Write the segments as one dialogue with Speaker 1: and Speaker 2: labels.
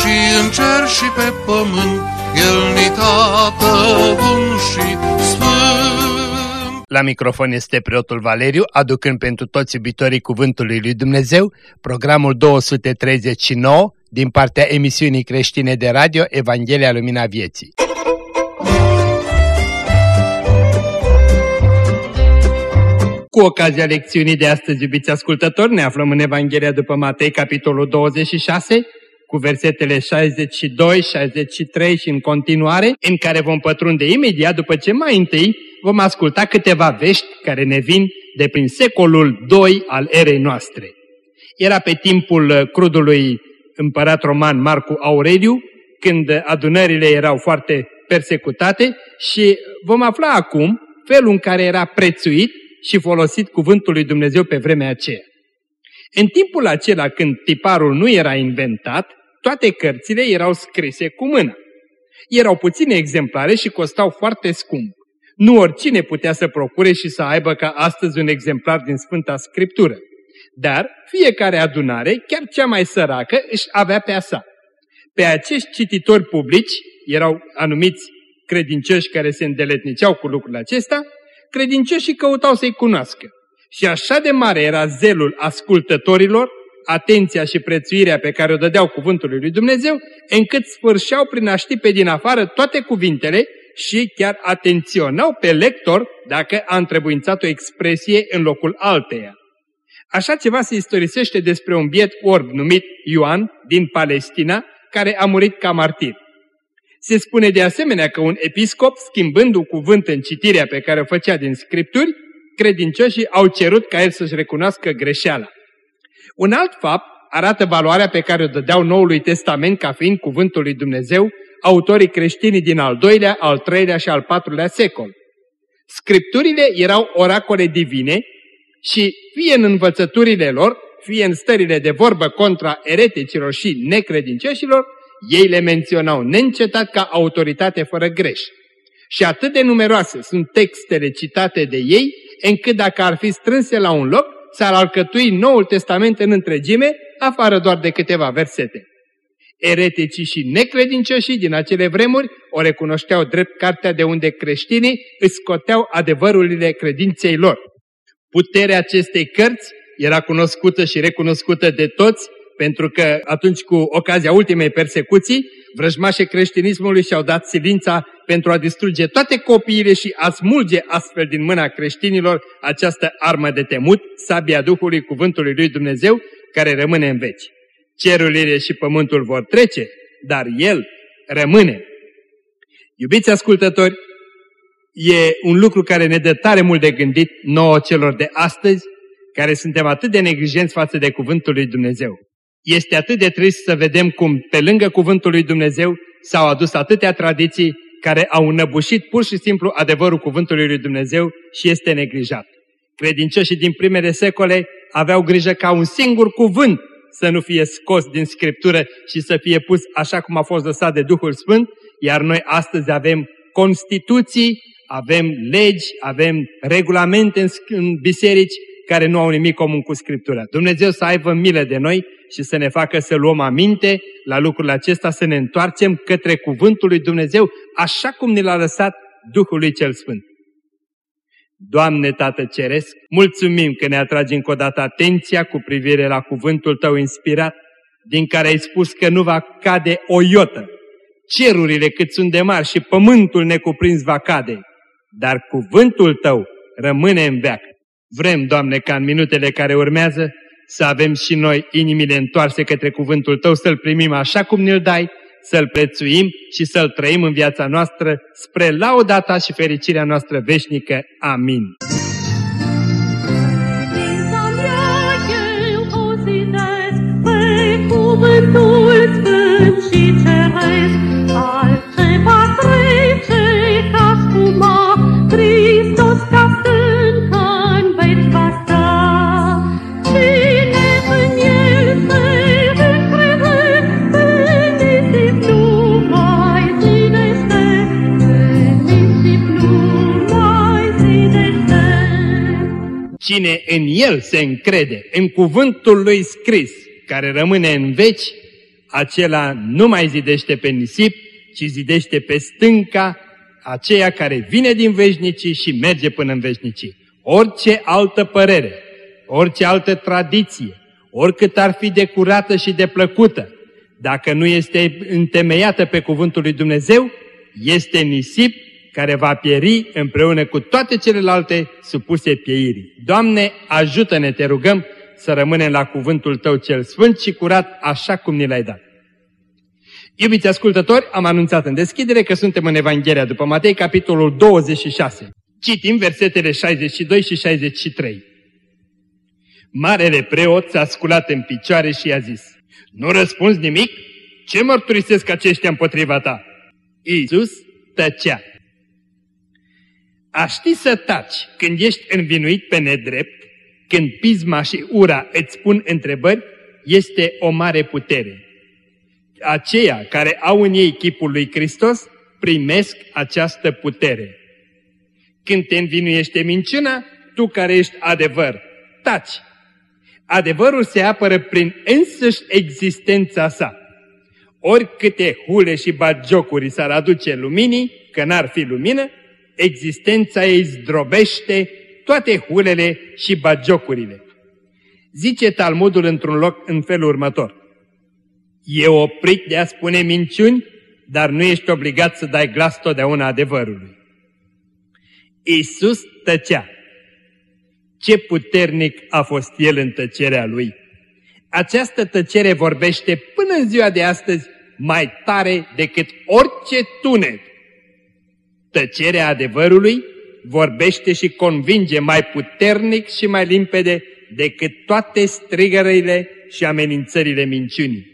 Speaker 1: și în cer și pe pământ, El ni tată bun și sfânt.
Speaker 2: La microfon este preotul Valeriu, aducând pentru toți iubitorii Cuvântului Lui Dumnezeu programul 239 din partea emisiunii creștine de radio Evanghelia Lumina Vieții. Cu ocazia lecțiunii de astăzi, iubiți ascultători, ne aflăm în Evanghelia după Matei, capitolul 26, cu versetele 62, 63 și în continuare, în care vom pătrunde imediat după ce mai întâi vom asculta câteva vești care ne vin de prin secolul II al erei noastre. Era pe timpul crudului împărat roman Marcu Aureliu, când adunările erau foarte persecutate și vom afla acum felul în care era prețuit și folosit cuvântul lui Dumnezeu pe vremea aceea. În timpul acela când tiparul nu era inventat, toate cărțile erau scrise cu mână. Erau puține exemplare și costau foarte scump. Nu oricine putea să procure și să aibă ca astăzi un exemplar din Sfânta Scriptură. Dar fiecare adunare, chiar cea mai săracă, își avea pe a sa. Pe acești cititori publici, erau anumiți credincioși care se îndeletniceau cu lucrul acesta, credincioșii căutau să-i cunoască. Și așa de mare era zelul ascultătorilor, atenția și prețuirea pe care o dădeau cuvântului lui Dumnezeu, încât sfârșeau prin a ști pe din afară toate cuvintele și chiar atenționau pe lector dacă a întrebuințat o expresie în locul alteia. Așa ceva se istorisește despre un biet orb numit Ioan din Palestina, care a murit ca martir. Se spune de asemenea că un episcop, schimbând un cuvânt în citirea pe care o făcea din scripturi, credincioșii au cerut ca el să-și recunoască greșeala. Un alt fapt arată valoarea pe care o dădeau Noului Testament ca fiind cuvântul lui Dumnezeu, autorii creștini din al doilea, al treilea și al patrulea secol. Scripturile erau oracole divine și fie în învățăturile lor, fie în stările de vorbă contra ereticilor și necredincioșilor, ei le menționau neîncetat ca autoritate fără greș. Și atât de numeroase sunt textele citate de ei, încât dacă ar fi strânse la un loc, s-ar alcătui Noul Testament în întregime, afară doar de câteva versete. Ereticii și necredincioșii din acele vremuri o recunoșteau drept cartea de unde creștinii îți scoteau adevărurile credinței lor. Puterea acestei cărți era cunoscută și recunoscută de toți, pentru că atunci cu ocazia ultimei persecuții, vrăjmașii creștinismului și-au dat silința pentru a distruge toate copiile și a smulge astfel din mâna creștinilor această armă de temut, sabia Duhului Cuvântului lui Dumnezeu, care rămâne în veci. Cerurile și pământul vor trece, dar El rămâne. Iubiți ascultători, e un lucru care ne dă tare mult de gândit nouă celor de astăzi, care suntem atât de neglijenți față de Cuvântul lui Dumnezeu. Este atât de trist să vedem cum, pe lângă Cuvântul lui Dumnezeu, s-au adus atâtea tradiții care au înăbușit pur și simplu adevărul Cuvântului lui Dumnezeu și este neglijat. Credincioșii din primele secole aveau grijă ca un singur cuvânt să nu fie scos din Scriptură și să fie pus așa cum a fost lăsat de Duhul Sfânt, iar noi astăzi avem Constituții, avem legi, avem regulamente în, în biserici care nu au nimic comun cu Scriptura. Dumnezeu să aibă milă de noi și să ne facă să luăm aminte la lucrul acesta, să ne întoarcem către Cuvântul lui Dumnezeu, așa cum ne l-a lăsat Duhului cel Sfânt. Doamne Tată Ceresc, mulțumim că ne atragi încă o dată atenția cu privire la cuvântul Tău inspirat, din care ai spus că nu va cade o iotă. Cerurile cât sunt de mari și pământul necuprins va cade, dar cuvântul Tău rămâne în veac. Vrem, Doamne, ca în minutele care urmează să avem și noi inimile întoarse către cuvântul Tău, să-L primim așa cum ne-L dai, să-L prețuim și să-L trăim în viața noastră spre lauda Ta și fericirea noastră veșnică. Amin.
Speaker 3: Cuvântul Sfânt și
Speaker 2: Cine în el se încrede, în cuvântul lui scris, care rămâne în veci, acela nu mai zidește pe nisip, ci zidește pe stânca aceea care vine din veșnicii și merge până în veșnicii. Orice altă părere, orice altă tradiție, oricât ar fi de curată și de plăcută, dacă nu este întemeiată pe cuvântul lui Dumnezeu, este nisip care va pieri împreună cu toate celelalte supuse pieirii. Doamne, ajută-ne, te rugăm, să rămânem la cuvântul Tău cel sfânt și curat așa cum ni l-ai dat. Iubiți ascultători, am anunțat în deschidere că suntem în Evanghelia după Matei, capitolul 26. Citim versetele 62 și 63. Marele preot s-a sculat în picioare și i-a zis, Nu răspunzi nimic? Ce mărturisesc aceștia împotriva ta? Iisus tăcea. A ști să taci când ești învinuit pe nedrept, când pisma și ura îți pun întrebări, este o mare putere. Aceia care au în ei chipul lui Hristos primesc această putere. Când te învinuiește minciuna, tu care ești adevăr, taci. Adevărul se apără prin însăși existența sa. Oricâte hule și bagiocuri s-ar aduce luminii, că n-ar fi lumină, existența ei zdrobește toate hulele și bagiocurile. Zice Talmudul într-un loc în felul următor. E oprit de a spune minciuni, dar nu ești obligat să dai glas totdeauna adevărului. Iisus tăcea. Ce puternic a fost el în tăcerea lui! Această tăcere vorbește până în ziua de astăzi mai tare decât orice tunet Tăcerea adevărului vorbește și convinge mai puternic și mai limpede decât toate strigările și amenințările minciunii.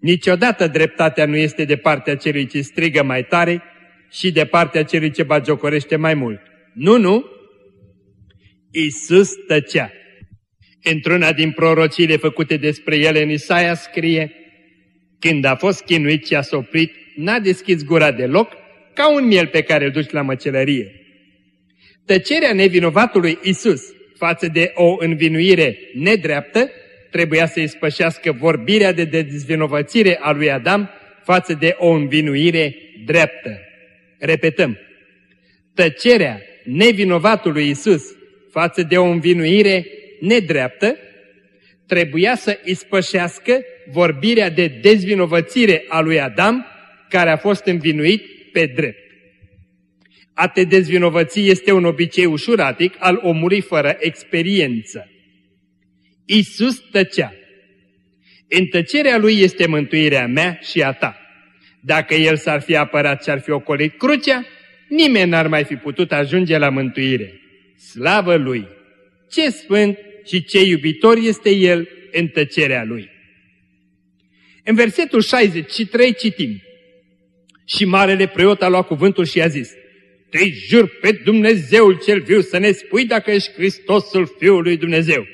Speaker 2: Niciodată dreptatea nu este de partea celui ce strigă mai tare și de partea celui ce bagiocorește mai mult. Nu, nu! Isus tăcea. Într-una din prorociile făcute despre el în Isaia scrie, Când a fost chinuit și a soprit, n-a deschis gura deloc, ca un miel pe care îl duci la măcelărie. Tăcerea nevinovatului Isus față de o învinuire nedreaptă trebuia să spășească vorbirea de dezvinovățire a lui Adam față de o învinuire dreaptă. Repetăm, tăcerea nevinovatului Isus față de o învinuire nedreaptă trebuia să ispășească vorbirea de dezvinovățire a lui Adam care a fost învinuit pe drept. A te dezvinovăți este un obicei ușuratic al omului fără experiență. Isus tăcea. În tăcerea lui este mântuirea mea și a ta. Dacă el s-ar fi apărat și ar fi ocolit crucea, nimeni n-ar mai fi putut ajunge la mântuire. Slavă lui! Ce sfânt și ce iubitor este el în tăcerea lui! În versetul 63 citim și marele preot a luat cuvântul și a zis, Te jur pe Dumnezeul cel viu să ne spui dacă ești Hristosul Fiului Dumnezeu.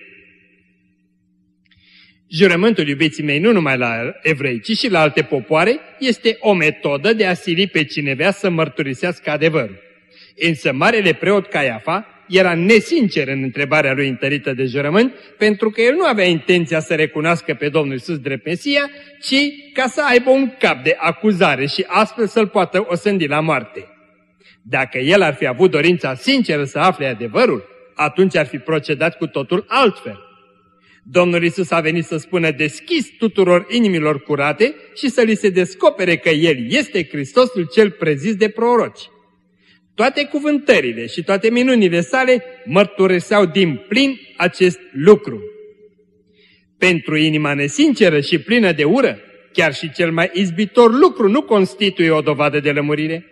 Speaker 2: Jurământul, iubiții mei, nu numai la evrei, ci și la alte popoare, este o metodă de a sili pe cineva să mărturisească adevărul. Însă marele preot Caiafa era nesincer în întrebarea lui întărită de jurământ, pentru că el nu avea intenția să recunoască pe Domnul Iisus drept Mesia, ci ca să aibă un cap de acuzare și astfel să-l poată osândi la moarte. Dacă el ar fi avut dorința sinceră să afle adevărul, atunci ar fi procedat cu totul altfel. Domnul Isus a venit să spună deschis tuturor inimilor curate și să li se descopere că El este Hristosul cel prezis de proroci. Toate cuvântările și toate minunile sale mărturiseau din plin acest lucru. Pentru inima nesinceră și plină de ură, chiar și cel mai izbitor lucru nu constituie o dovadă de lămurire.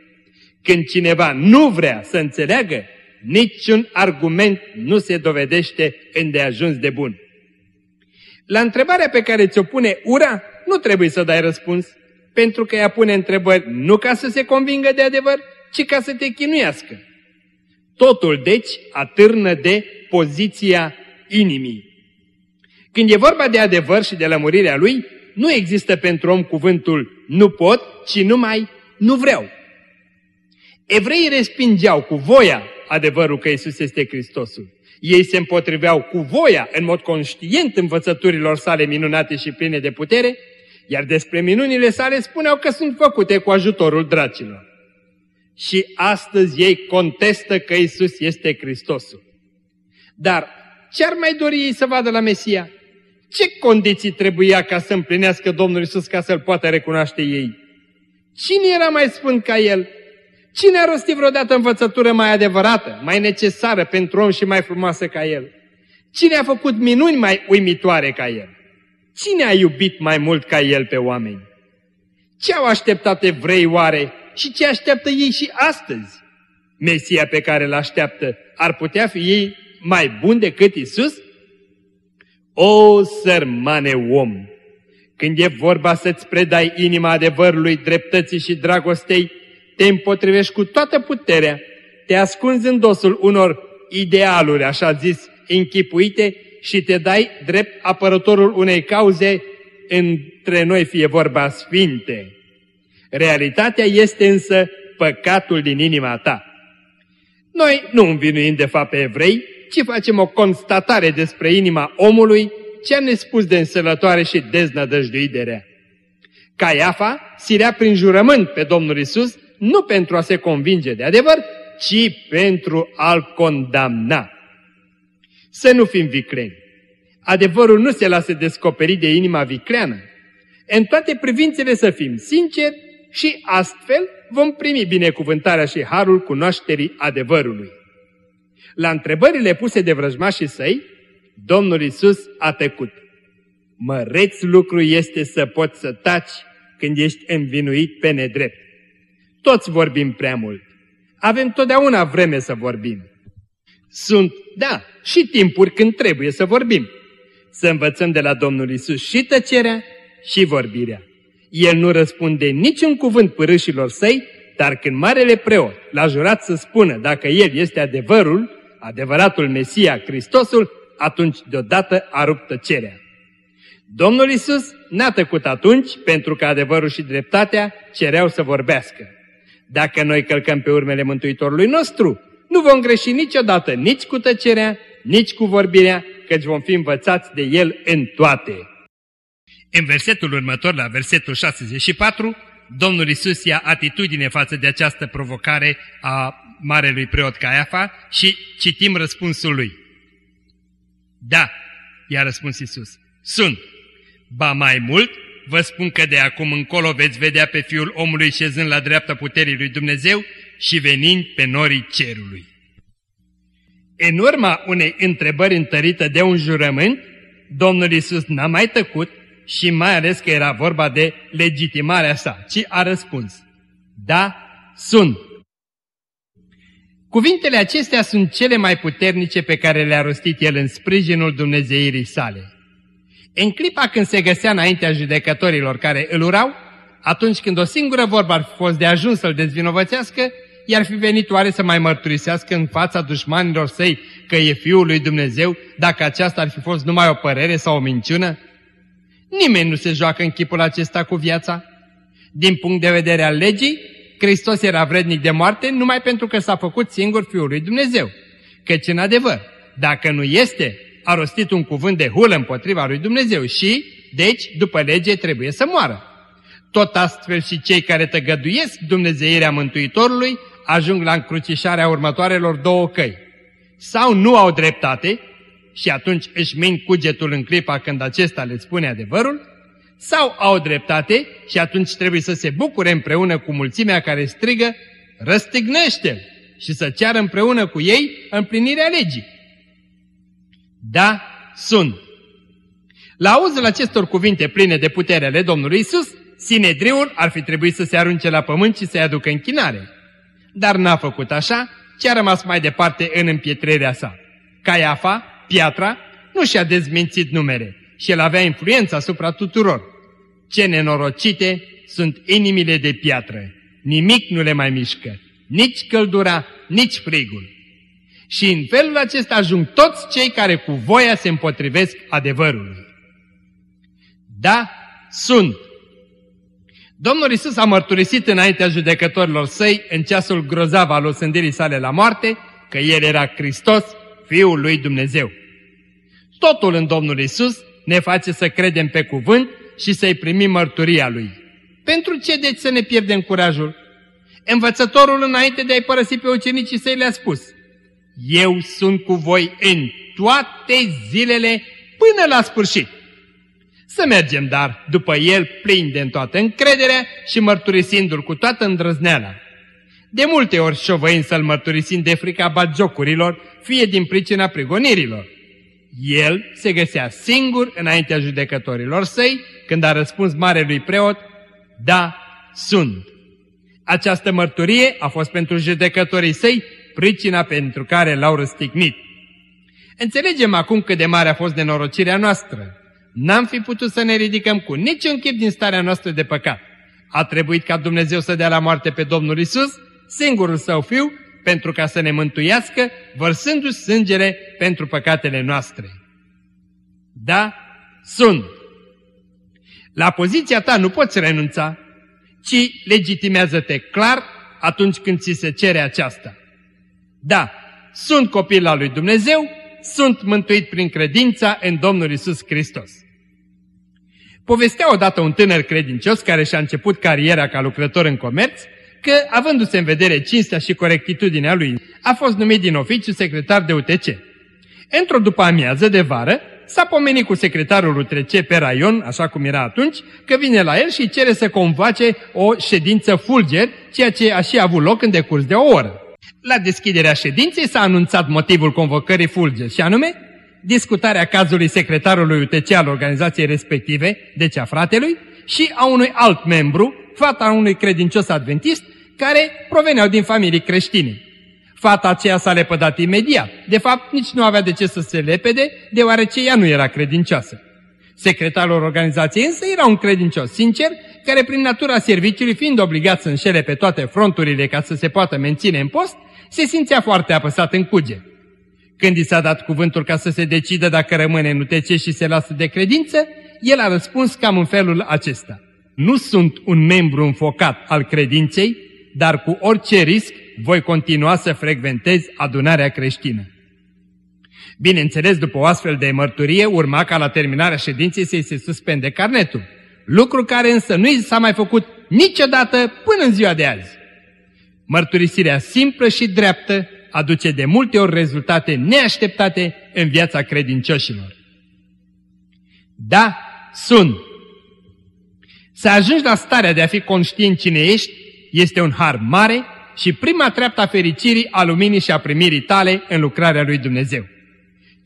Speaker 2: Când cineva nu vrea să înțeleagă, niciun argument nu se dovedește îndeajuns de bun. La întrebarea pe care ți-o pune ura, nu trebuie să dai răspuns, pentru că ea pune întrebări nu ca să se convingă de adevăr, ci ca să te chinuiască. Totul, deci, atârnă de poziția inimii. Când e vorba de adevăr și de lămurirea lui, nu există pentru om cuvântul nu pot, ci numai nu vreau. Evreii respingeau cu voia adevărul că Isus este Hristosul. Ei se împotriveau cu voia, în mod conștient, învățăturilor sale minunate și pline de putere, iar despre minunile sale spuneau că sunt făcute cu ajutorul dracilor. Și astăzi ei contestă că Isus este Hristosul. Dar ce ar mai dori ei să vadă la Mesia? Ce condiții trebuia ca să împlinească Domnul Isus ca să-L poată recunoaște ei? Cine era mai sfânt ca El? Cine a rostit vreodată învățătură mai adevărată, mai necesară pentru om și mai frumoasă ca El? Cine a făcut minuni mai uimitoare ca El? Cine a iubit mai mult ca El pe oameni? Ce au așteptat evrei oare și ce așteaptă ei și astăzi? Mesia pe care îl așteaptă ar putea fi ei mai bun decât Isus? O, sărmane om! Când e vorba să-ți predai inima adevărului, dreptății și dragostei, te împotrivești cu toată puterea, te ascunzi în dosul unor idealuri, așa zis, închipuite și te dai drept apărătorul unei cauze între noi fie vorba sfinte. Realitatea este însă păcatul din inima ta. Noi nu învinuim de fapt pe evrei, ci facem o constatare despre inima omului ce a nespus de însălătoare și deznădăjduit de rea. Caiafa sirea prin jurământ pe Domnul Isus nu pentru a se convinge de adevăr, ci pentru a-l condamna. Să nu fim vicleni. Adevărul nu se lasă descoperit de inima vicleană. În toate privințele să fim sinceri și astfel vom primi binecuvântarea și harul cunoașterii adevărului. La întrebările puse de vrăjmașii săi, Domnul Isus a tăcut. Măreț lucru este să poți să taci când ești învinuit pe nedrept. Toți vorbim prea mult. Avem totdeauna vreme să vorbim. Sunt, da, și timpuri când trebuie să vorbim. Să învățăm de la Domnul Isus și tăcerea și vorbirea. El nu răspunde niciun cuvânt părâșilor săi, dar când Marele Preot l-a jurat să spună dacă el este adevărul, adevăratul Mesia, Hristosul, atunci deodată a rupt tăcerea. Domnul Isus n-a tăcut atunci pentru că adevărul și dreptatea cereau să vorbească. Dacă noi călcăm pe urmele Mântuitorului nostru, nu vom greși niciodată nici cu tăcerea, nici cu vorbirea, căci vom fi învățați de El în toate. În versetul următor, la versetul 64, Domnul Isus ia atitudine față de această provocare a marelui preot Caiafa și citim răspunsul lui. Da, i-a răspuns Isus, sunt. Ba mai mult, vă spun că de acum încolo veți vedea pe Fiul omului șezând la dreapta puterii lui Dumnezeu și venind pe norii cerului. În urma unei întrebări întărită de un jurământ, Domnul Isus n-a mai tăcut și mai ales că era vorba de legitimarea sa, ci a răspuns, da, sunt. Cuvintele acestea sunt cele mai puternice pe care le-a rostit el în sprijinul Dumnezeirii sale. În clipa când se găsea înaintea judecătorilor care îl urau, atunci când o singură vorbă ar fi fost de ajuns să-l dezvinovățească, i-ar fi venit oare să mai mărturisească în fața dușmanilor săi că e Fiul lui Dumnezeu, dacă aceasta ar fi fost numai o părere sau o minciună? Nimeni nu se joacă în chipul acesta cu viața. Din punct de vedere al legii, Hristos era vrednic de moarte numai pentru că s-a făcut singur Fiul lui Dumnezeu. Căci în adevăr, dacă nu este, a rostit un cuvânt de hulă împotriva lui Dumnezeu și, deci, după lege trebuie să moară. Tot astfel și cei care tăgăduiesc Dumnezeirea Mântuitorului ajung la încrucișarea următoarelor două căi. Sau nu au dreptate și atunci își min cugetul în clipa când acesta le spune adevărul, sau au dreptate și atunci trebuie să se bucure împreună cu mulțimea care strigă, răstignește și să ceară împreună cu ei împlinirea legii. Da, sunt. La auzul acestor cuvinte pline de putere ale Domnului Isus, Sinedriul ar fi trebuit să se arunce la pământ și să-i aducă închinare. Dar n-a făcut așa, ci a rămas mai departe în împietrerea sa. Caiafa, piatra, nu și-a dezmințit numere și el avea influența asupra tuturor. Ce nenorocite sunt inimile de piatră. Nimic nu le mai mișcă, nici căldura, nici frigul. Și în felul acesta ajung toți cei care cu voia se împotrivesc adevărului. Da, sunt. Domnul Isus a mărturisit înaintea judecătorilor săi, în ceasul grozav al osândirii sale la moarte, că El era Hristos, Fiul lui Dumnezeu. Totul în Domnul Isus ne face să credem pe cuvânt și să-i primim mărturia Lui. Pentru ce deci să ne pierdem curajul? Învățătorul înainte de a-i părăsi pe ucenicii săi le-a spus, Eu sunt cu voi în toate zilele până la sfârșit. Să mergem, dar, după el, plin de toată încrederea și mărturisindu-l cu toată îndrăzneala. De multe ori șovăind să-l mărturisim de frica batjocurilor, fie din pricina prigonirilor. El se găsea singur înaintea judecătorilor săi, când a răspuns marelui preot, Da, sunt. Această mărturie a fost pentru judecătorii săi pricina pentru care l-au răstignit. Înțelegem acum cât de mare a fost nenorocirea noastră. N-am fi putut să ne ridicăm cu niciun chip din starea noastră de păcat. A trebuit ca Dumnezeu să dea la moarte pe Domnul Isus, singurul său fiu, pentru ca să ne mântuiască, vărsându-și sângele pentru păcatele noastre. Da, sunt. La poziția ta nu poți renunța, ci legitimează-te clar atunci când ți se cere aceasta. Da, sunt copil al lui Dumnezeu, sunt mântuit prin credința în Domnul Isus Hristos. Povestea odată un tânăr credincios care și-a început cariera ca lucrător în comerț, că, avându-se în vedere cinstea și corectitudinea lui, a fost numit din oficiu secretar de UTC. Într-o după amiază de vară, s-a pomenit cu secretarul UTC pe raion, așa cum era atunci, că vine la el și cere să convoace o ședință fulger, ceea ce a și avut loc în decurs de o oră. La deschiderea ședinței s-a anunțat motivul convocării fulger și anume discutarea cazului secretarului UTC al organizației respective, deci a fratelui, și a unui alt membru, fata unui credincios adventist, care proveneau din familii creștine. Fata aceea s-a lepădat imediat. De fapt, nici nu avea de ce să se lepede, deoarece ea nu era credincioasă. Secretarul organizației însă era un credincios sincer, care prin natura serviciului, fiind obligat să înșele pe toate fronturile ca să se poată menține în post, se simțea foarte apăsat în cuge. Când i s-a dat cuvântul ca să se decidă dacă rămâne în UTC și se lasă de credință, el a răspuns cam în felul acesta. Nu sunt un membru înfocat al credinței, dar cu orice risc voi continua să frecventez adunarea creștină. Bineînțeles, după o astfel de mărturie, urma ca la terminarea ședinței să-i se suspende carnetul, lucru care însă nu i s-a mai făcut niciodată până în ziua de azi. Mărturisirea simplă și dreaptă aduce de multe ori rezultate neașteptate în viața credincioșilor. Da, sunt. Să ajungi la starea de a fi conștient cine ești este un har mare și prima treaptă a fericirii, a luminii și a primirii tale în lucrarea lui Dumnezeu.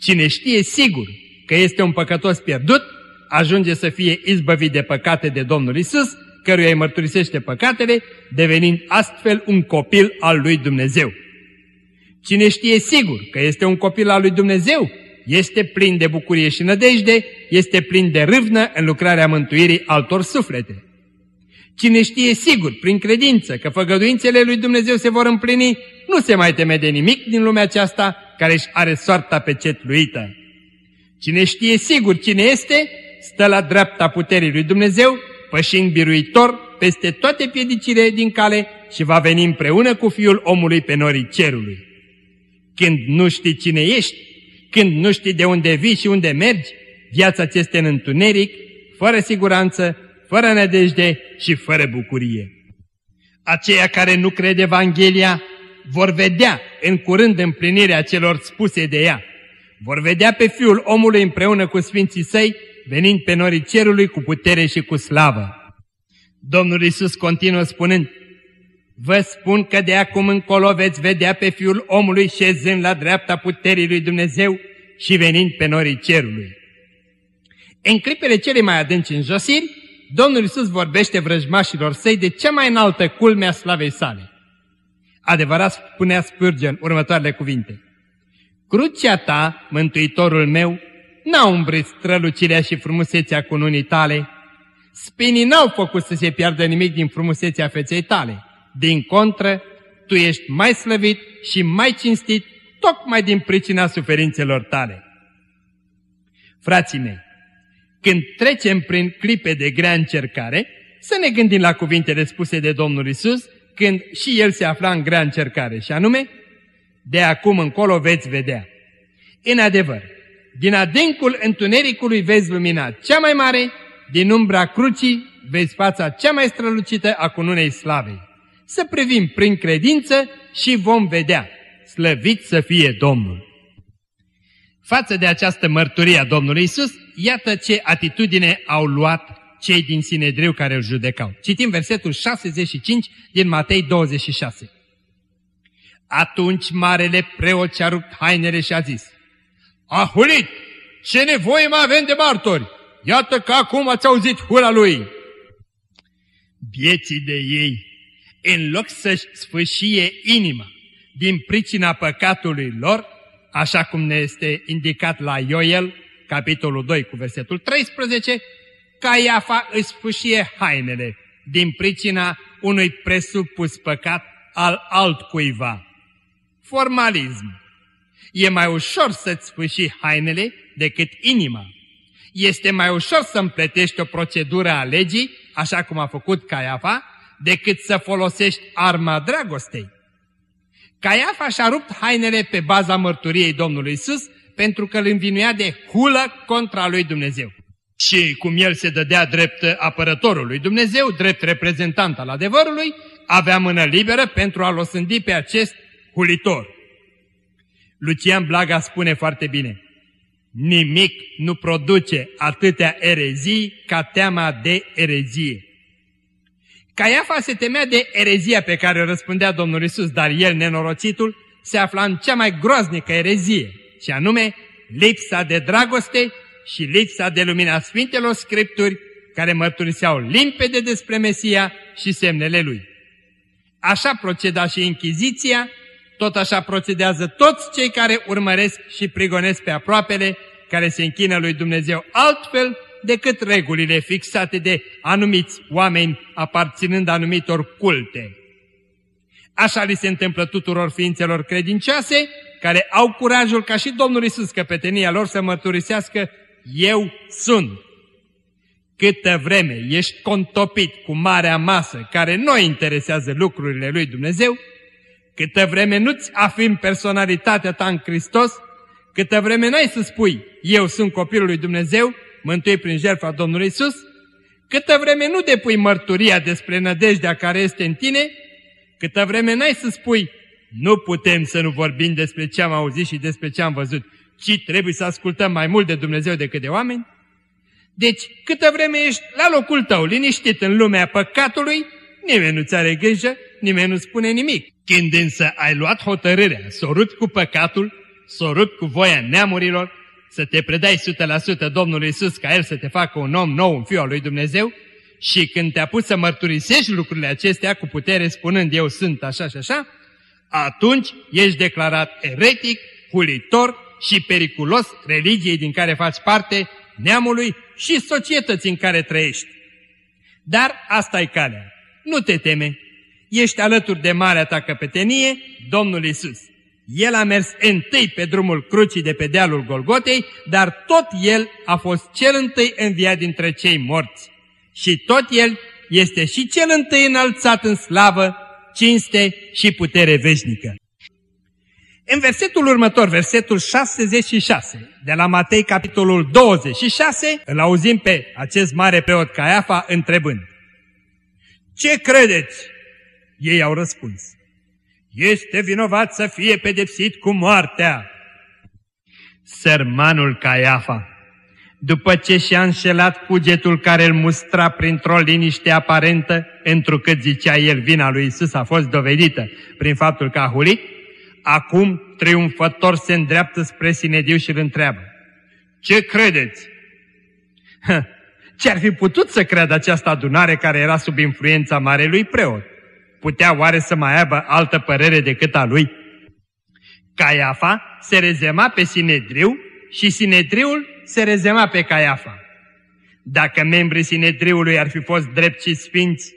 Speaker 2: Cine știe sigur că este un păcătos pierdut, ajunge să fie izbăvit de păcate de Domnul Isus, căruia îi mărturisește păcatele, devenind astfel un copil al lui Dumnezeu. Cine știe sigur că este un copil al lui Dumnezeu, este plin de bucurie și nădejde, este plin de râvnă în lucrarea mântuirii altor suflete. Cine știe sigur, prin credință, că făgăduințele lui Dumnezeu se vor împlini, nu se mai teme de nimic din lumea aceasta care își are soarta pecetluită. Cine știe sigur cine este, stă la dreapta puterii lui Dumnezeu, pășind biruitor peste toate piedicile din cale și va veni împreună cu Fiul omului pe norii cerului. Când nu știi cine ești, când nu știi de unde vii și unde mergi, viața ți este în întuneric, fără siguranță, fără nădejde și fără bucurie. Aceia care nu cred Evanghelia vor vedea în curând împlinirea celor spuse de ea. Vor vedea pe Fiul omului împreună cu Sfinții Săi, venind pe norii cerului cu putere și cu slavă. Domnul Isus continuă spunând, Vă spun că de acum încolo veți vedea pe Fiul omului șezând la dreapta puterii lui Dumnezeu și venind pe norii cerului. În clipele cele mai adânci înjosiri, Domnul Isus vorbește vrăjmașilor săi de cea mai înaltă culme a slavei sale. Adevărat spunea Spurgeon următoarele cuvinte. Crucea ta, mântuitorul meu, n-a umbrit strălucirea și frumusețea cununii tale, Spinii n-au făcut să se piardă nimic din frumusețea feței tale. Din contră, tu ești mai slăvit și mai cinstit tocmai din pricina suferințelor tale. Frații mei, când trecem prin clipe de grea încercare, să ne gândim la cuvintele spuse de Domnul Isus când și El se afla în grea încercare, și anume, de acum încolo veți vedea. În adevăr, din adâncul întunericului vezi lumina cea mai mare, din umbra crucii vezi fața cea mai strălucită a cununei slavei. Să privim prin credință și vom vedea. Slăvit să fie Domnul! Față de această mărturie a Domnului Isus, iată ce atitudine au luat cei din Sinedriu care îl judecau. Citim versetul 65 din Matei 26. Atunci marele preot și-a rupt hainele și a zis, Ahulit, ce nevoie mai avem de martori? Iată că acum ați auzit hula lui. Vieții de ei, în loc să-și sfâșie inima din pricina păcatului lor, așa cum ne este indicat la Ioel, capitolul 2 cu versetul 13, Caiafa își sfâșie hainele din pricina unui presupus păcat al altcuiva. Formalism. E mai ușor să-ți sfâși hainele decât inima. Este mai ușor să împletești o procedură a legii, așa cum a făcut Caiafa, decât să folosești arma dragostei. Caiafa și-a rupt hainele pe baza mărturiei Domnului Isus pentru că îl învinuia de hulă contra lui Dumnezeu. Și cum el se dădea drept apărătorul lui Dumnezeu, drept reprezentant al adevărului, avea mână liberă pentru a-l osândi pe acest hulitor. Lucian Blaga spune foarte bine, nimic nu produce atâtea erezii ca teama de erezie. Caiafa se temea de erezia pe care o răspundea Domnul Isus, dar el, nenorocitul, se afla în cea mai groaznică erezie, și anume lipsa de dragoste și lipsa de lumina Sfintelor Scripturi, care mărturiseau limpede despre Mesia și semnele Lui. Așa proceda și Inchiziția, tot așa procedează toți cei care urmăresc și prigonesc pe aproapele, care se închină lui Dumnezeu altfel decât regulile fixate de anumiți oameni aparținând anumitor culte. Așa li se întâmplă tuturor ființelor credincioase, care au curajul ca și Domnul Isus căpetenia lor să mărturisească Eu sunt. Câtă vreme ești contopit cu marea masă care nu interesează lucrurile lui Dumnezeu, câtă vreme nu-ți afirmi personalitatea ta în Hristos, câtă vreme n-ai să spui, eu sunt copilul lui Dumnezeu, mântui prin jertfa Domnului Isus, câtă vreme nu depui mărturia despre nădejdea care este în tine, câtă vreme n-ai să spui, nu putem să nu vorbim despre ce am auzit și despre ce am văzut, ci trebuie să ascultăm mai mult de Dumnezeu decât de oameni? Deci, câtă vreme ești la locul tău, liniștit în lumea păcatului, nimeni nu-ți are grijă, nimeni nu spune nimic. Când însă ai luat hotărârea să o cu păcatul, să o cu voia neamurilor, să te predai 100% Domnului Isus ca El să te facă un om nou, un fiu al lui Dumnezeu, și când te-a pus să mărturisești lucrurile acestea cu putere spunând eu sunt așa și așa, atunci ești declarat eretic, hulitor și periculos religiei din care faci parte, neamului și societății în care trăiești. Dar asta e calea. Nu te teme. Ești alături de marea ta căpetenie, Domnul Isus. El a mers întâi pe drumul crucii de pe dealul Golgotei, dar tot El a fost cel întâi înviat dintre cei morți. Și tot El este și cel întâi înălțat în slavă, cinste și putere veșnică. În versetul următor, versetul 66, de la Matei, capitolul 26, îl auzim pe acest mare preot Caiafa întrebând, Ce credeți? Ei au răspuns, este vinovat să fie pedepsit cu moartea. Sărmanul Caiafa, după ce și-a înșelat cugetul care îl mustra printr-o liniște aparentă, întrucât zicea el vina lui Isus a fost dovedită prin faptul că a hulit, acum triumfător se îndreaptă spre Sinediu și îl întreabă, Ce credeți? Ce-ar fi putut să creadă această adunare care era sub influența marelui preot? Putea oare să mai aibă altă părere decât a lui? Caiafa se rezema pe Sinedriu și Sinedriul se rezema pe Caiafa. Dacă membrii Sinedriului ar fi fost drepți și sfinți,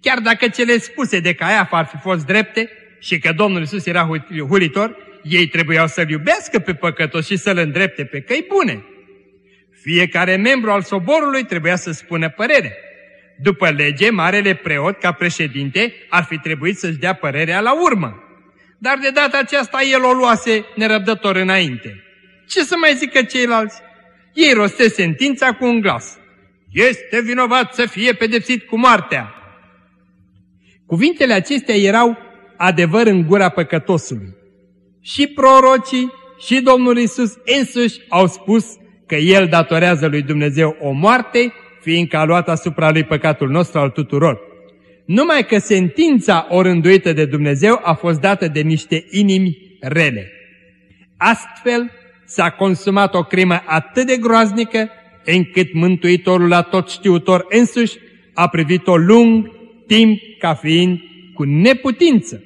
Speaker 2: chiar dacă cele spuse de Caiafa ar fi fost drepte și că Domnul Isus era hulitor, ei trebuiau să-L iubească pe păcătos și să-L îndrepte pe căi bune. Fiecare membru al soborului trebuia să spună părere. După lege, marele preot, ca președinte, ar fi trebuit să-și dea părerea la urmă. Dar de data aceasta el o luase nerăbdător înainte. Ce să mai zică ceilalți? Ei roste sentința cu un glas. Este vinovat să fie pedepsit cu moartea. Cuvintele acestea erau adevăr în gura păcătosului. Și prorocii și Domnul Isus însuși au spus că El datorează lui Dumnezeu o moarte, fiindcă a luat asupra lui păcatul nostru al tuturor. Numai că sentința orânduită de Dumnezeu a fost dată de niște inimi rele. Astfel s-a consumat o crimă atât de groaznică, încât Mântuitorul la tot știutor însuși a privit-o lung timp ca fiind cu neputință.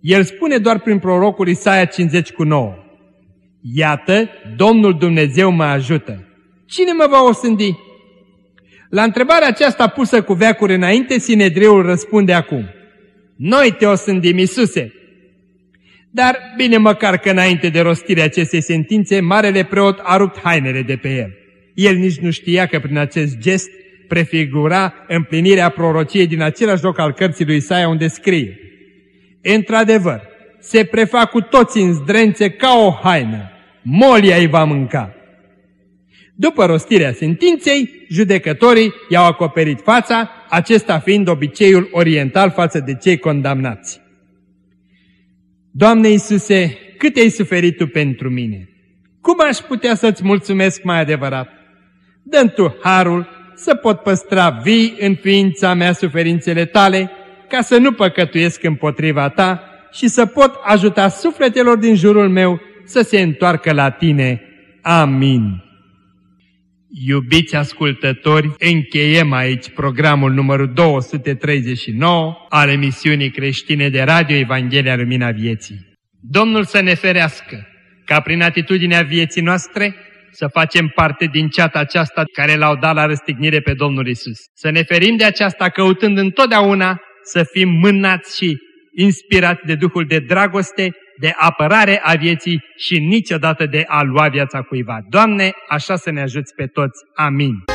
Speaker 2: El spune doar prin prorocul Isaia 50 cu 9. Iată, Domnul Dumnezeu mă ajută. Cine mă va osândi? La întrebarea aceasta pusă cu veacuri înainte, Sinedriul răspunde acum. Noi te osândim, Iisuse. Dar bine măcar că înainte de rostirea acestei sentințe, marele preot a rupt hainele de pe el. El nici nu știa că prin acest gest prefigura împlinirea prorociei din același loc al cărții lui Isaia unde scrie Într-adevăr, se prefac cu toți în zdrențe ca o haină, molia îi va mânca. După rostirea sentinței, judecătorii i-au acoperit fața, acesta fiind obiceiul oriental față de cei condamnați. Doamne Iisuse, cât ai suferit Tu pentru mine? Cum aș putea să-ți mulțumesc mai adevărat? dă Tu harul să pot păstra vii în ființa mea suferințele Tale, ca să nu păcătuiesc împotriva Ta și să pot ajuta sufletelor din jurul meu să se întoarcă la Tine. Amin. Iubiți ascultători, încheiem aici programul numărul 239 al emisiunii creștine de Radio Evanghelia Lumina Vieții. Domnul să ne ferească ca prin atitudinea vieții noastre să facem parte din ceata aceasta care l-au dat la răstignire pe Domnul Isus. Să ne ferim de aceasta căutând întotdeauna să fim mânați și inspirați de Duhul de dragoste, de apărare a vieții și niciodată de a lua viața cuiva. Doamne, așa să ne ajuți pe toți. Amin.